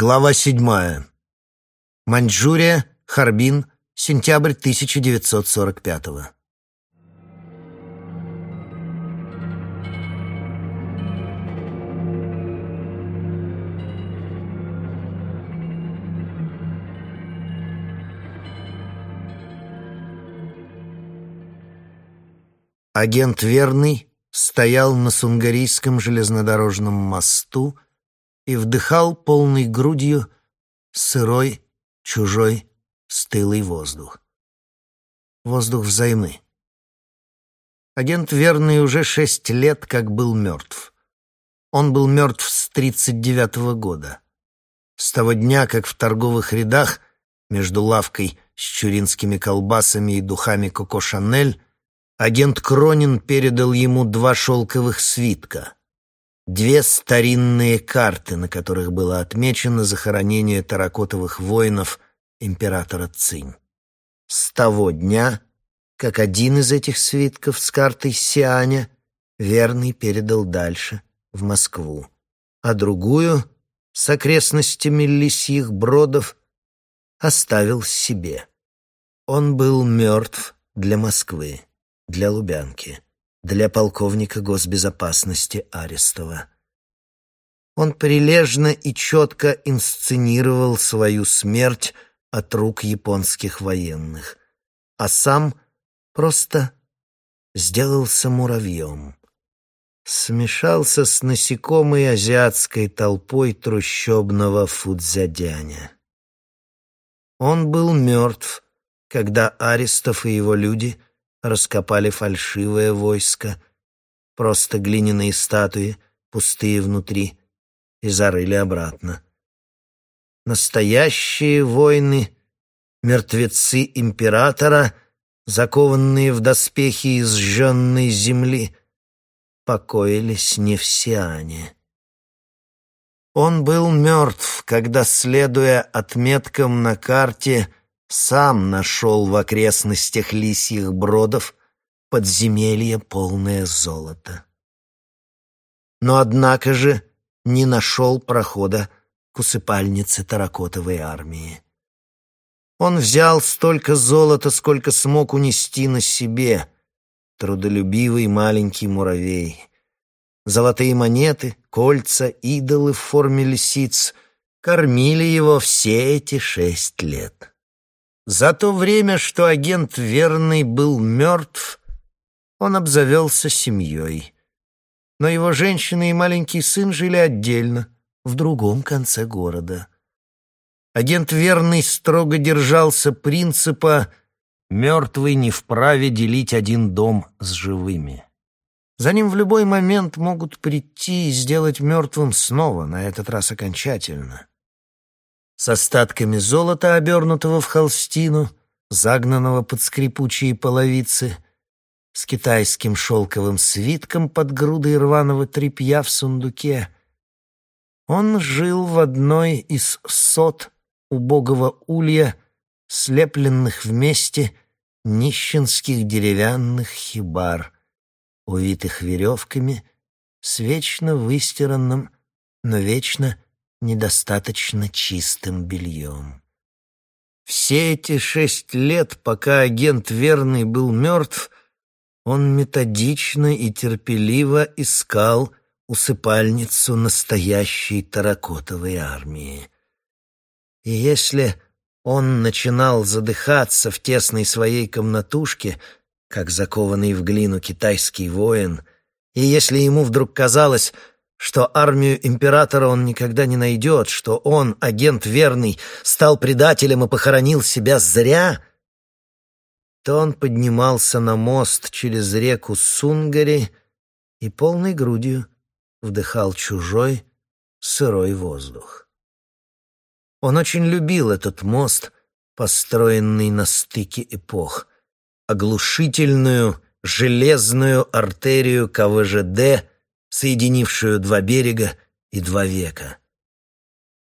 Глава седьмая. Маньчжурия, Харбин, сентябрь 1945 Агент Верный стоял на Сунгарийском железнодорожном мосту и вдыхал полной грудью сырой, чужой, стылый воздух. Воздух взаймы. Агент Верный уже шесть лет как был мертв. Он был мертв с тридцать девятого года. С того дня, как в торговых рядах между лавкой с чуринскими колбасами и духами Коко Шанель агент Кронин передал ему два шелковых свитка, две старинные карты, на которых было отмечено захоронение таракотовых воинов императора Цинь. С того дня, как один из этих свитков с картой Сианя верный передал дальше, в Москву, а другую с окрестностями лисьих бродов оставил себе. Он был мертв для Москвы для Лубянки, для полковника госбезопасности Арестова. Он прилежно и четко инсценировал свою смерть от рук японских военных, а сам просто сделался муравьем. Смешался с насекомой азиатской толпой трущобного фудзядяня. Он был мертв, когда Арестов и его люди — раскопали фальшивое войско, просто глиняные статуи, пустые внутри, и зарыли обратно. Настоящие воины, мертвецы императора, закованные в доспехи из сжженной земли, покоились не в Сиане. Он был мертв, когда, следуя отметкам на карте, сам нашел в окрестностях лисьих бродов подземелье полное золота. Но однако же не нашел прохода к усыпальнице таракотовой армии. Он взял столько золота, сколько смог унести на себе, трудолюбивый маленький муравей. Золотые монеты, кольца, идолы в форме лисиц кормили его все эти шесть лет. За то время, что агент верный был мертв, он обзавелся семьей. Но его женщина и маленький сын жили отдельно, в другом конце города. Агент верный строго держался принципа «мертвый не вправе делить один дом с живыми». За ним в любой момент могут прийти и сделать мертвым снова, на этот раз окончательно с остатками золота, обернутого в холстину, загнанного под скрипучие половицы, с китайским шелковым свитком под грудой рваного тряпья в сундуке. Он жил в одной из сот убогого улья, слепленных вместе нищенских деревянных хибар, увитых веревками, с вечно выстиранным, но вечно недостаточно чистым бельем. Все эти шесть лет, пока агент верный был мертв, он методично и терпеливо искал усыпальницу настоящей таракотовой армии. И если он начинал задыхаться в тесной своей комнатушке, как закованный в глину китайский воин, и если ему вдруг казалось, что армию императора он никогда не найдет, что он, агент верный, стал предателем и похоронил себя зря, то он поднимался на мост через реку Сунгари и полной грудью вдыхал чужой сырой воздух. Он очень любил этот мост, построенный на стыке эпох, оглушительную железную артерию КВЖД — соединившую два берега и два века.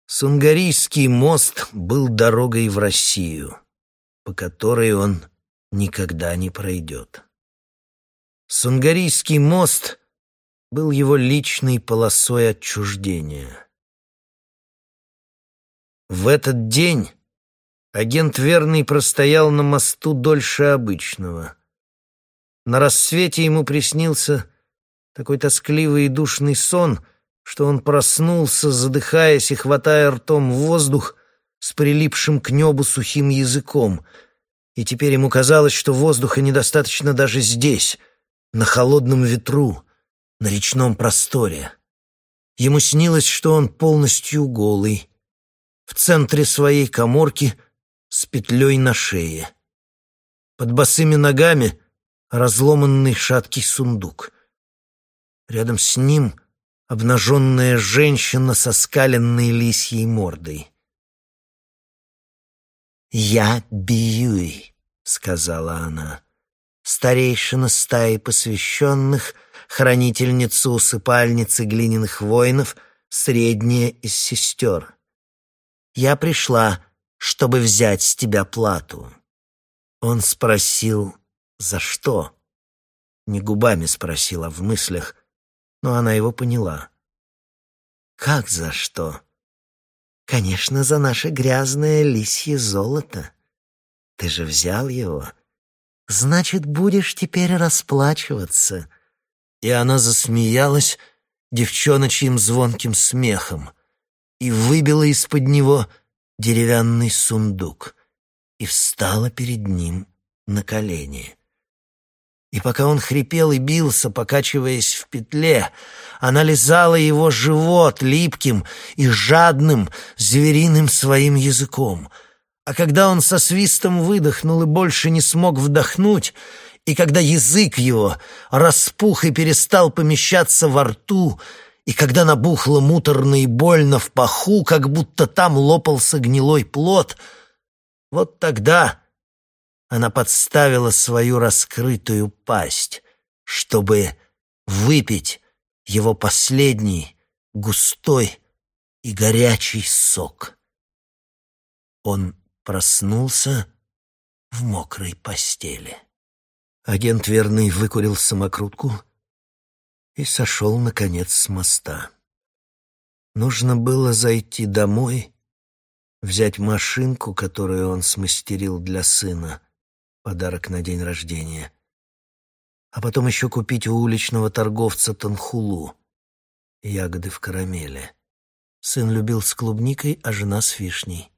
Сунгарийский мост был дорогой в Россию, по которой он никогда не пройдет. Сунгарийский мост был его личной полосой отчуждения. В этот день агент Верный простоял на мосту дольше обычного. На рассвете ему приснился такой тоскливый и душный сон, что он проснулся, задыхаясь и хватая ртом воздух с прилипшим к небу сухим языком. И теперь ему казалось, что воздуха недостаточно даже здесь, на холодном ветру, на речном просторе. Ему снилось, что он полностью голый, в центре своей коморки с петлей на шее. Под босыми ногами разломанный шаткий сундук. Рядом с ним обнаженная женщина со скаленной лисьей мордой. «Я Биюй», — сказала она, — «старейшина стаи посвященных — хранительницу усыпальницы глиняных воинов, средняя из сестер. Я пришла, чтобы взять с тебя плату. Он спросил, за что? Не губами спросил, а в мыслях, но она его поняла. Как за что? Конечно, за наше грязное лисье золото. Ты же взял его. Значит, будешь теперь расплачиваться. И она засмеялась девчоночьим звонким смехом и выбила из-под него деревянный сундук и встала перед ним на колени. И пока он хрипел и бился, покачиваясь в петле, она лизала его живот липким и жадным звериным своим языком. А когда он со свистом выдохнул и больше не смог вдохнуть, и когда язык его распух и перестал помещаться во рту, и когда набухло муторно и больно в паху, как будто там лопался гнилой плод, вот тогда она подставила свою раскрытую пасть, чтобы выпить его последний густой и горячий сок. Он проснулся в мокрой постели. Агент верный выкурил самокрутку и сошел, наконец, с моста. Нужно было зайти домой, взять машинку, которую он смастерил для сына, подарок на день рождения, а потом еще купить у уличного торговца танхулу, ягоды в карамели. Сын любил с клубникой, а жена с вишней.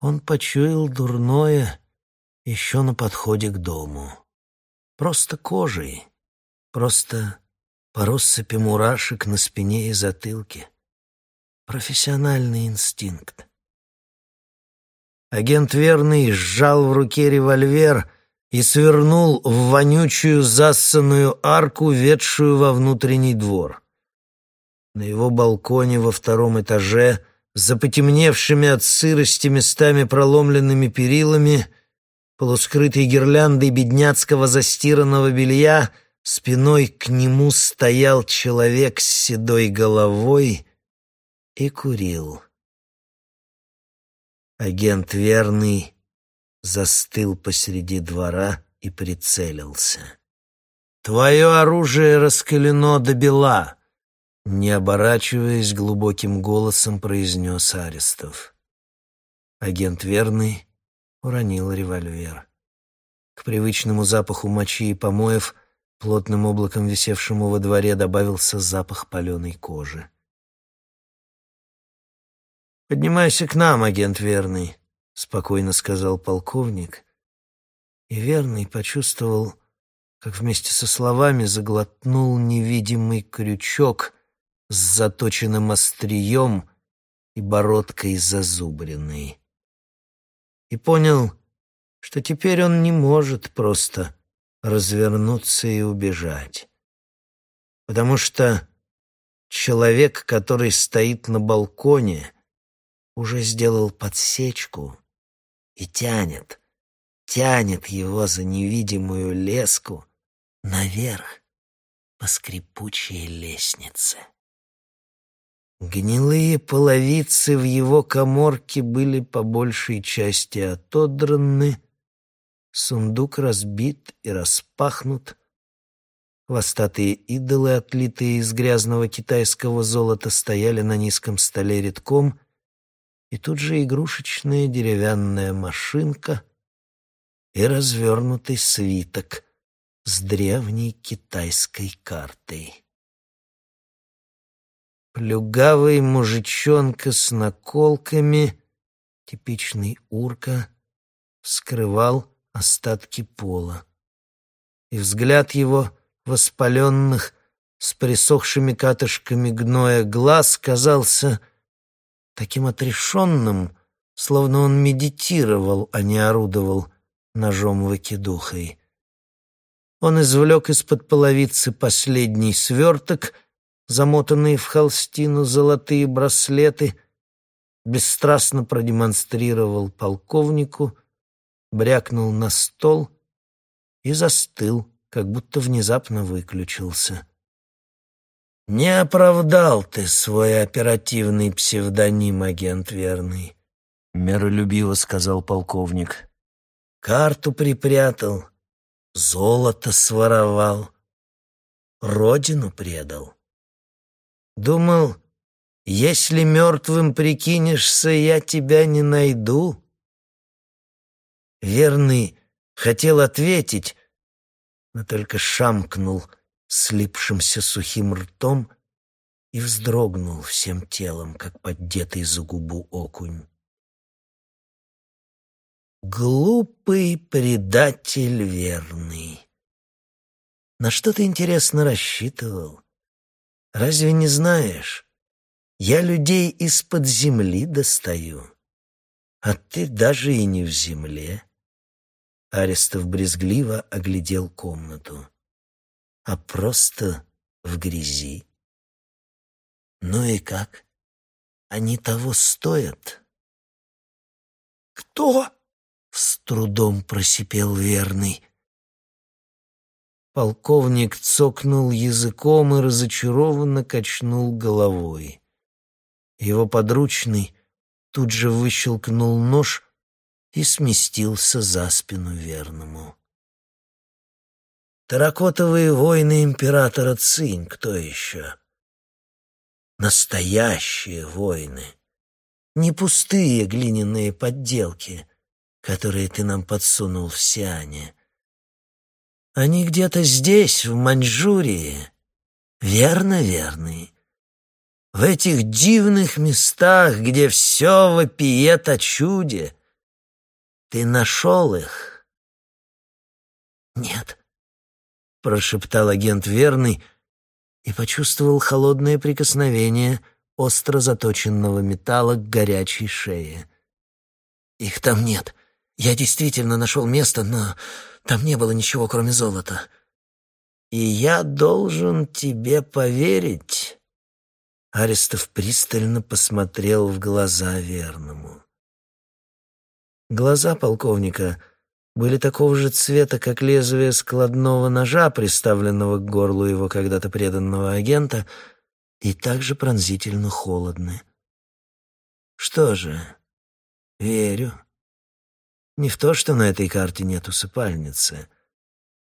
Он почуял дурное еще на подходе к дому. Просто кожей, просто по россыпи мурашек на спине и затылке. Профессиональный инстинкт. Агент верный сжал в руке револьвер и свернул в вонючую зассанную арку, ведшую во внутренний двор. На его балконе во втором этаже, за потемневшими от сырости местами проломленными перилами — полускрытой гирляндой бедняцкого застиранного белья, спиной к нему стоял человек с седой головой и курил. Агент верный застыл посреди двора и прицелился. «Твое оружие раскалено до бела!» Не оборачиваясь, глубоким голосом произнес Арестов. Агент верный уронил револьвер. К привычному запаху мочи и помоев, плотным облаком висевшему во дворе, добавился запах паленой кожи. «Поднимайся к нам, агент Верный», — спокойно сказал полковник. И Верный почувствовал, как вместе со словами заглотнул невидимый крючок с заточенным острием и бородкой зазубренной и понял, что теперь он не может просто развернуться и убежать. Потому что человек, который стоит на балконе, уже сделал подсечку и тянет, тянет его за невидимую леску наверх по скрипучей лестнице. Гнилые половицы в его коморке были по большей части отодраны, сундук разбит и распахнут, хвостатые идолы, отлитые из грязного китайского золота, стояли на низком столе редком, и тут же игрушечная деревянная машинка и развернутый свиток с древней китайской картой. Плюгавый мужичонка с наколками, типичный урка, скрывал остатки пола. И взгляд его, воспаленных, с присохшими катышками гноя глаз, казался таким отрешенным, словно он медитировал, а не орудовал ножом-выкидухой. Он извлек из-под половицы последний сверток, замотанные в холстину золотые браслеты, бесстрастно продемонстрировал полковнику, брякнул на стол и застыл, как будто внезапно выключился. «Не оправдал ты свой оперативный псевдоним, агент верный», — миролюбиво сказал полковник. «Карту припрятал, золото своровал, родину предал. Думал, если мертвым прикинешься, я тебя не найду?» Верный хотел ответить, но только шамкнул — слипшимся сухим ртом и вздрогнул всем телом, как поддетый за губу окунь. Глупый предатель верный. На что ты, интересно, рассчитывал? Разве не знаешь? Я людей из-под земли достаю, а ты даже и не в земле. Арестов брезгливо оглядел комнату а просто в грязи. Ну и как? Они того стоят? Кто? С трудом просипел верный. Полковник цокнул языком и разочарованно качнул головой. Его подручный тут же выщелкнул нож и сместился за спину верному. Таракотовые войны императора Цинь, кто еще? Настоящие войны. Не пустые глиняные подделки, которые ты нам подсунул в Сиане. Они где-то здесь, в Маньчжурии. Верно, верный. В этих дивных местах, где все вопиет о чуде. Ты нашел их? Нет прошептал агент верный и почувствовал холодное прикосновение остро заточенного металла к горячей шее. Их там нет. Я действительно нашел место, но там не было ничего, кроме золота. И я должен тебе поверить. Арестов пристально посмотрел в глаза верному. Глаза полковника — были такого же цвета, как лезвие складного ножа, приставленного к горлу его когда-то преданного агента, и также пронзительно холодны. Что же, верю. Не в то, что на этой карте нет усыпальницы,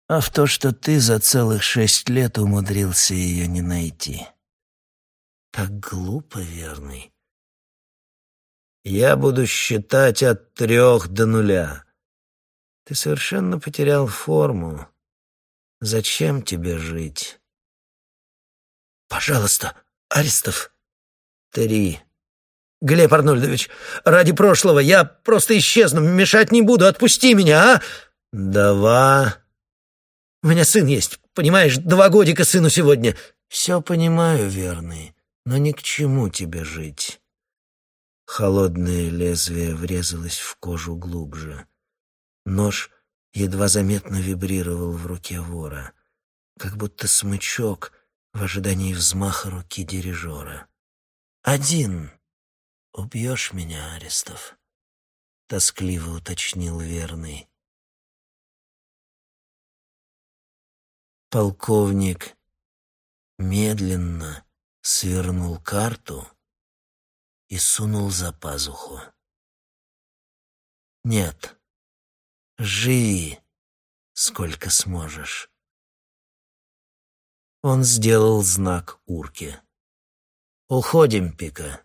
а в то, что ты за целых шесть лет умудрился ее не найти. Так глупо, верный. Я буду считать от трех до нуля. Ты совершенно потерял форму. Зачем тебе жить? Пожалуйста, Аристов. Три. Глеб Арнольдович, ради прошлого я просто исчезну, мешать не буду, отпусти меня, а? Два. У меня сын есть, понимаешь, два годика сыну сегодня. Все понимаю, верный, но ни к чему тебе жить. Холодное лезвие врезалось в кожу глубже. Нож едва заметно вибрировал в руке вора, как будто смычок в ожидании взмаха руки дирижера. «Один! Убьешь меня, Арестов?» — тоскливо уточнил верный. Полковник медленно свернул карту и сунул за пазуху. «Нет». Живи, сколько сможешь. Он сделал знак урке. «Уходим, Пика».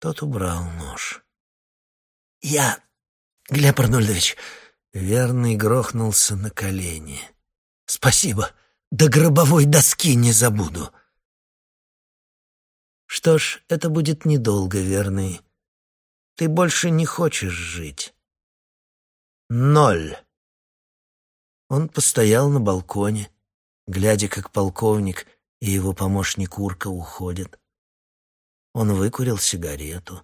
Тот убрал нож. «Я, Глеб Арнольдович...» Верный грохнулся на колени. «Спасибо. До гробовой доски не забуду». «Что ж, это будет недолго, Верный. Ты больше не хочешь жить». «Ноль». Он постоял на балконе, глядя, как полковник и его помощник Урка уходят. Он выкурил сигарету.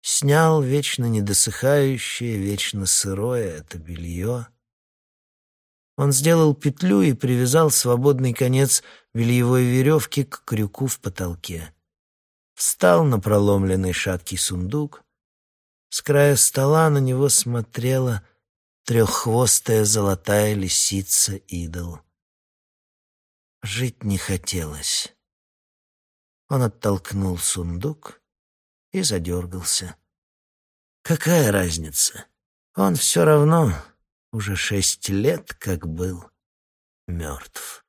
Снял вечно недосыхающее, вечно сырое это белье. Он сделал петлю и привязал свободный конец бельевой веревки к крюку в потолке. Встал на проломленный шаткий сундук. С края стола на него смотрела треххвостая золотая лисица-идол. Жить не хотелось. Он оттолкнул сундук и задергался. Какая разница? Он все равно уже шесть лет как был мертв.